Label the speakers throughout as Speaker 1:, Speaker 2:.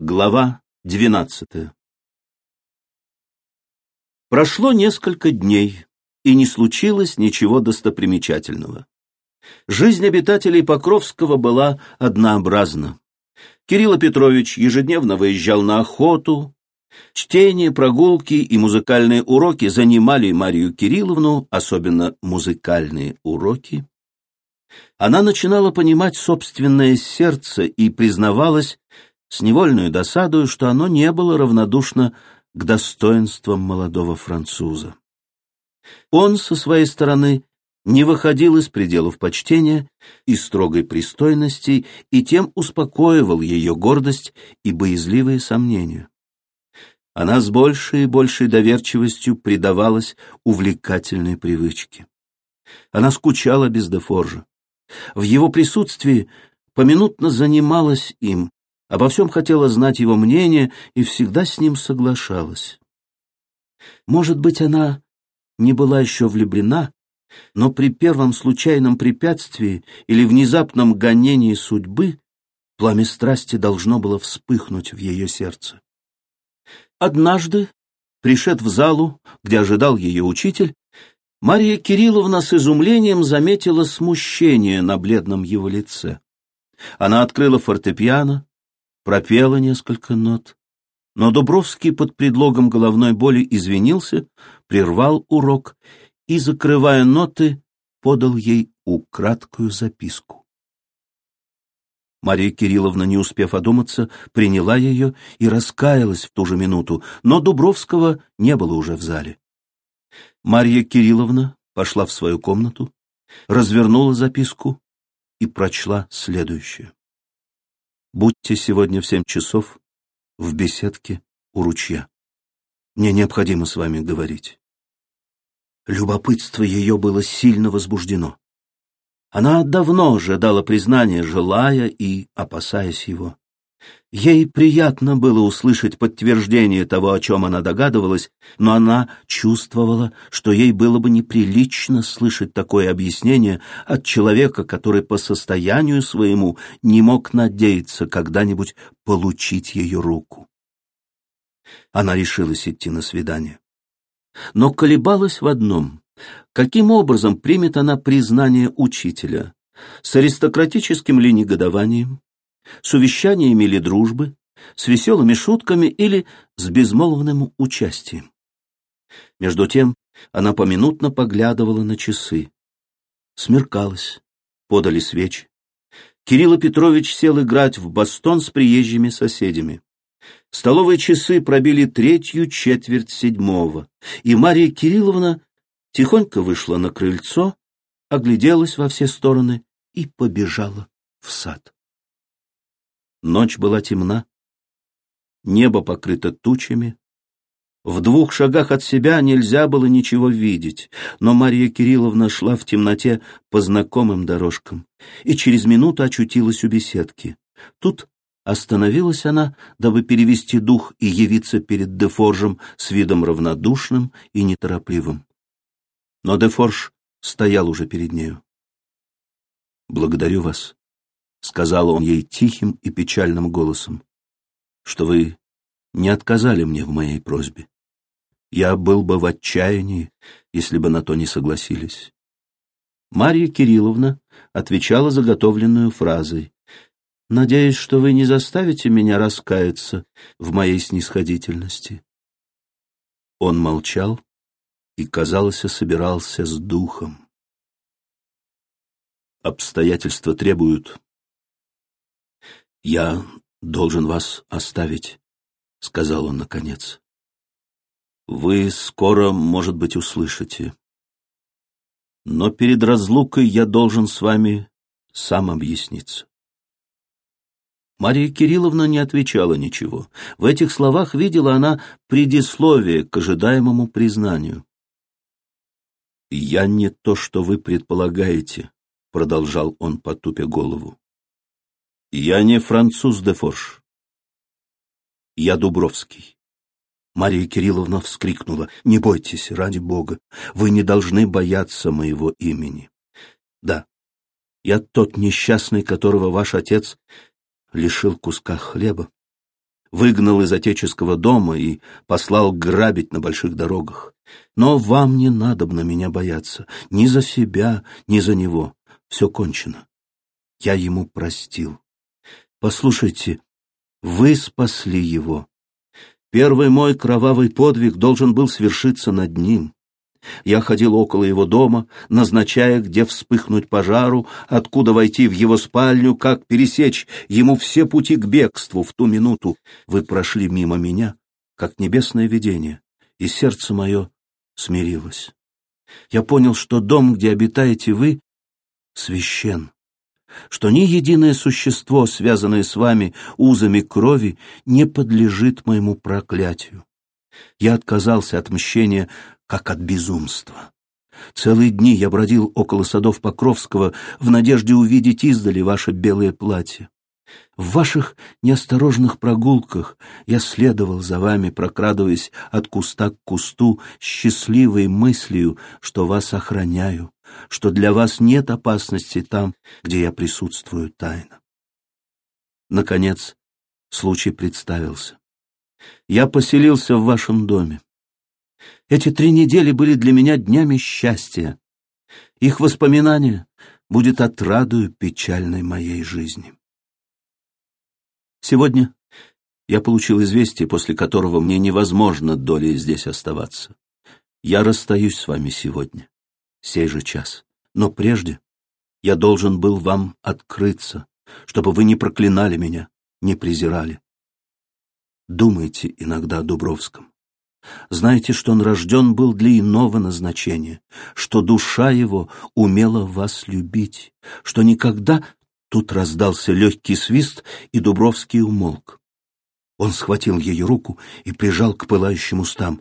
Speaker 1: Глава двенадцатая Прошло несколько дней, и не случилось ничего достопримечательного. Жизнь обитателей Покровского была однообразна. Кирилл Петрович ежедневно выезжал на охоту. Чтение, прогулки и музыкальные уроки занимали Марию Кирилловну, особенно музыкальные уроки. Она начинала понимать собственное сердце и признавалась, с невольной досадою, что оно не было равнодушно к достоинствам молодого француза. Он, со своей стороны, не выходил из пределов почтения и строгой пристойности и тем успокоивал ее гордость и боязливые сомнения. Она с большей и большей доверчивостью предавалась увлекательной привычке. Она скучала без Дефоржа. В его присутствии поминутно занималась им, обо всем хотела знать его мнение и всегда с ним соглашалась. Может быть, она не была еще влюблена, но при первом случайном препятствии или внезапном гонении судьбы пламя страсти должно было вспыхнуть в ее сердце. Однажды, пришед в залу, где ожидал ее учитель, Мария Кирилловна с изумлением заметила смущение на бледном его лице. Она открыла фортепиано, пропела несколько нот. Но Дубровский под предлогом головной боли извинился, прервал урок и, закрывая ноты, подал ей украдкую записку. Мария Кирилловна, не успев одуматься, приняла ее и раскаялась в ту же минуту, но Дубровского не было уже в зале. Марья Кирилловна пошла в свою комнату, развернула записку и прочла следующее. Будьте сегодня в семь часов в беседке у ручья. Мне необходимо с вами говорить. Любопытство ее было сильно возбуждено. Она давно ожидала признания, желая и опасаясь его. Ей приятно было услышать подтверждение того, о чем она догадывалась, но она чувствовала, что ей было бы неприлично слышать такое объяснение от человека, который по состоянию своему не мог надеяться когда-нибудь получить ее руку. Она решилась идти на свидание. Но колебалась в одном. Каким образом примет она признание учителя? С аристократическим ли негодованием? С увещаниями или дружбы, с веселыми шутками или с безмолвным участием. Между тем она поминутно поглядывала на часы. Смеркалось, подали свечи. Кирилл Петрович сел играть в бастон с приезжими соседями. Столовые часы пробили третью четверть седьмого, и Мария Кирилловна тихонько вышла на крыльцо, огляделась во все стороны и побежала в сад. Ночь была темна, небо покрыто тучами. В двух шагах от себя нельзя было ничего видеть, но Мария Кирилловна шла в темноте по знакомым дорожкам и через минуту очутилась у беседки. Тут остановилась она, дабы перевести дух и явиться перед Дефоржем с видом равнодушным и неторопливым. Но Дефорж стоял уже перед нею. «Благодарю вас», — сказал он ей тихим и печальным голосом, — что вы не отказали мне в моей просьбе. Я был бы в отчаянии, если бы на то не согласились. Марья Кирилловна отвечала заготовленную фразой. «Надеюсь, что вы не заставите меня раскаяться в моей снисходительности». Он молчал и, казалось, собирался с духом. «Обстоятельства требуют, «Я должен вас оставить», — сказал он наконец. «Вы скоро, может быть, услышите. Но перед разлукой я должен с вами сам объясниться». Мария Кирилловна не отвечала ничего. В этих словах видела она предисловие к ожидаемому признанию. «Я не то, что вы предполагаете», — продолжал он, потупя голову. Я не француз де Форш. Я Дубровский. Мария Кирилловна вскрикнула. «Не бойтесь, ради Бога, вы не должны бояться моего имени. Да, я тот несчастный, которого ваш отец лишил куска хлеба. выгнал из отеческого дома и послал грабить на больших дорогах. Но вам не надобно меня бояться, ни за себя, ни за него. Все кончено. Я ему простил. Послушайте, вы спасли его. Первый мой кровавый подвиг должен был свершиться над ним. Я ходил около его дома, назначая, где вспыхнуть пожару, откуда войти в его спальню, как пересечь ему все пути к бегству в ту минуту. Вы прошли мимо меня, как небесное видение, и сердце мое смирилось. Я понял, что дом, где обитаете вы, священ, что ни единое существо, связанное с вами узами крови, не подлежит моему проклятию. Я отказался от мщения как от безумства. Целые дни я бродил около садов Покровского в надежде увидеть издали ваше белое платье. В ваших неосторожных прогулках я следовал за вами, прокрадываясь от куста к кусту, счастливой мыслью, что вас охраняю, что для вас нет опасности там, где я присутствую тайно. Наконец, случай представился. Я поселился в вашем доме. Эти три недели были для меня днями счастья. Их воспоминание будет отрадою печальной моей жизни. Сегодня я получил известие, после которого мне невозможно долей здесь оставаться. Я расстаюсь с вами сегодня, сей же час. Но прежде я должен был вам открыться, чтобы вы не проклинали меня, не презирали. Думайте иногда о Дубровском. Знайте, что он рожден был для иного назначения, что душа его умела вас любить, что никогда... Тут раздался легкий свист, и Дубровский умолк. Он схватил ее руку и прижал к пылающим устам.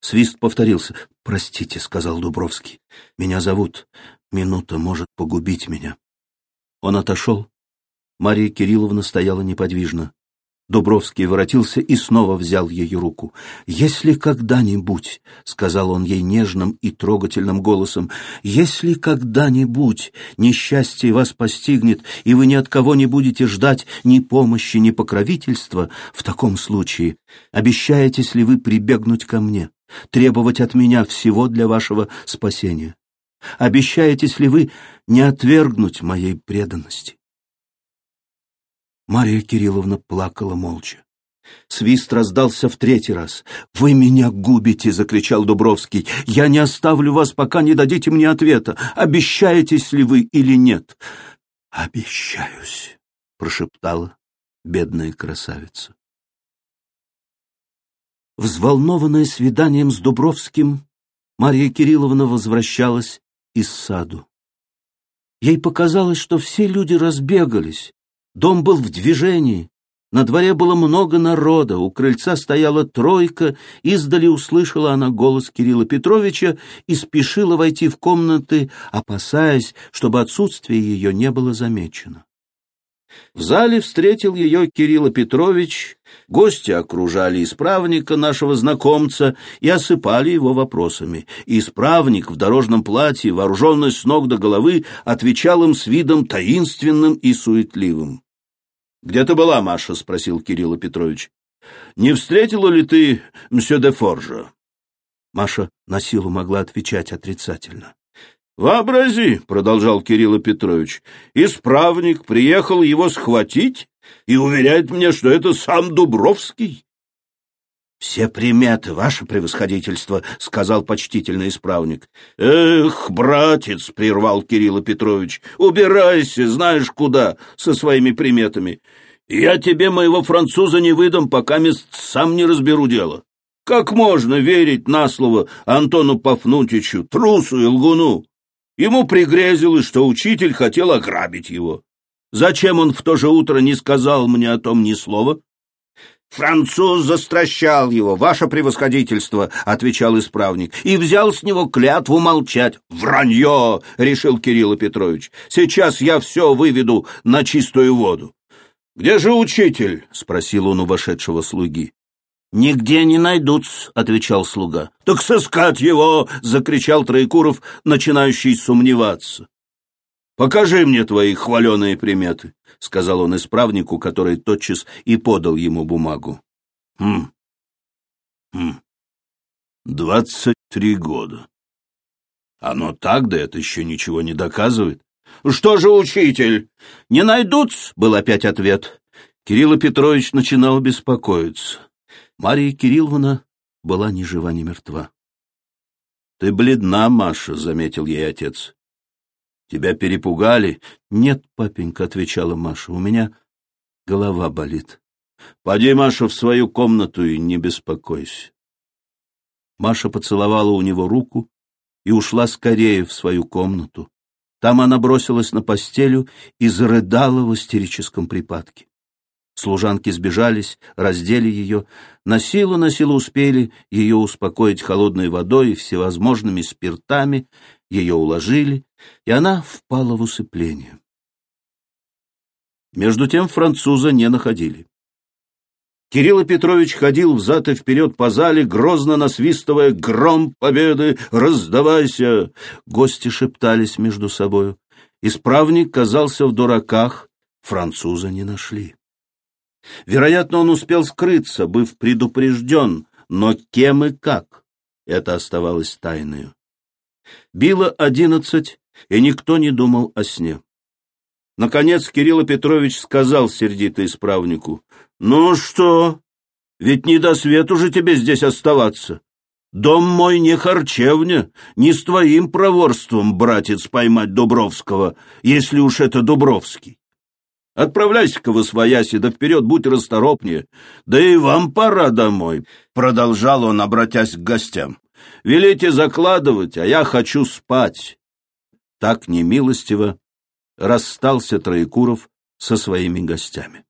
Speaker 1: Свист повторился. «Простите», — сказал Дубровский, — «меня зовут. Минута может погубить меня». Он отошел. Мария Кирилловна стояла неподвижно. Дубровский воротился и снова взял ее руку. «Если когда-нибудь», — сказал он ей нежным и трогательным голосом, «если когда-нибудь несчастье вас постигнет, и вы ни от кого не будете ждать ни помощи, ни покровительства, в таком случае обещаетесь ли вы прибегнуть ко мне, требовать от меня всего для вашего спасения? Обещаетесь ли вы не отвергнуть моей преданности?» Мария Кирилловна плакала молча. Свист раздался в третий раз. «Вы меня губите!» — закричал Дубровский. «Я не оставлю вас, пока не дадите мне ответа. Обещаетесь ли вы или нет?» «Обещаюсь!» — прошептала бедная красавица. Взволнованная свиданием с Дубровским, Мария Кирилловна возвращалась из саду. Ей показалось, что все люди разбегались, Дом был в движении. На дворе было много народа, у крыльца стояла тройка, издали услышала она голос Кирилла Петровича и спешила войти в комнаты, опасаясь, чтобы отсутствие ее не было замечено. В зале встретил ее Кирилл Петрович, гости окружали исправника, нашего знакомца, и осыпали его вопросами. Исправник в дорожном платье, вооруженный с ног до головы, отвечал им с видом таинственным и суетливым. «Где ты была, Маша?» — спросил Кирилл Петрович. «Не встретила ли ты мсье де Форжа?» Маша на силу могла отвечать отрицательно. «Вообрази», — продолжал Кирилл Петрович, — «исправник приехал его схватить и уверяет мне, что это сам Дубровский. «Все приметы, ваше превосходительство», — сказал почтительный исправник. «Эх, братец», — прервал Кирилл Петрович, — «убирайся, знаешь куда, со своими приметами. Я тебе моего француза не выдам, пока мест сам не разберу дело. Как можно верить на слово Антону Пафнутичу, трусу и лгуну? Ему пригрезилось, что учитель хотел ограбить его. Зачем он в то же утро не сказал мне о том ни слова?» «Француз застращал его, ваше превосходительство», — отвечал исправник, «и взял с него клятву молчать». «Вранье!» — решил Кирилл Петрович. «Сейчас я все выведу на чистую воду». «Где же учитель?» — спросил он у вошедшего слуги. «Нигде не найдут», — отвечал слуга. «Так сыскать его!» — закричал Троекуров, начинающий сомневаться. Покажи мне твои хваленые приметы, — сказал он исправнику, который тотчас и подал ему бумагу. Хм. Хм. Двадцать три года. Оно так, да это еще ничего не доказывает. Что же, учитель, не найдут? был опять ответ. Кирилл Петрович начинал беспокоиться. Мария Кирилловна была ни жива, ни мертва. — Ты бледна, Маша, — заметил ей отец. — Тебя перепугали? — Нет, папенька, — отвечала Маша, — у меня голова болит. — Поди, Маша, в свою комнату и не беспокойся. Маша поцеловала у него руку и ушла скорее в свою комнату. Там она бросилась на постелю и зарыдала в истерическом припадке. Служанки сбежались, раздели ее, на силу на силу успели ее успокоить холодной водой и всевозможными спиртами, ее уложили, и она впала в усыпление. Между тем француза не находили. Кирилл Петрович ходил взад и вперед по зале, грозно насвистывая «Гром победы! Раздавайся!» Гости шептались между собою. Исправник казался в дураках, француза не нашли. Вероятно, он успел скрыться, быв предупрежден, но кем и как — это оставалось тайною. Било одиннадцать, и никто не думал о сне. Наконец Кирилл Петрович сказал сердито исправнику, «Ну что, ведь не до свету же тебе здесь оставаться. Дом мой не харчевня, не с твоим проворством, братец, поймать Дубровского, если уж это Дубровский. Отправляйся-ка в освояси, да вперед будь расторопнее. Да и вам пора домой, — продолжал он, обратясь к гостям. Велите закладывать, а я хочу спать. Так немилостиво расстался Троекуров со своими гостями.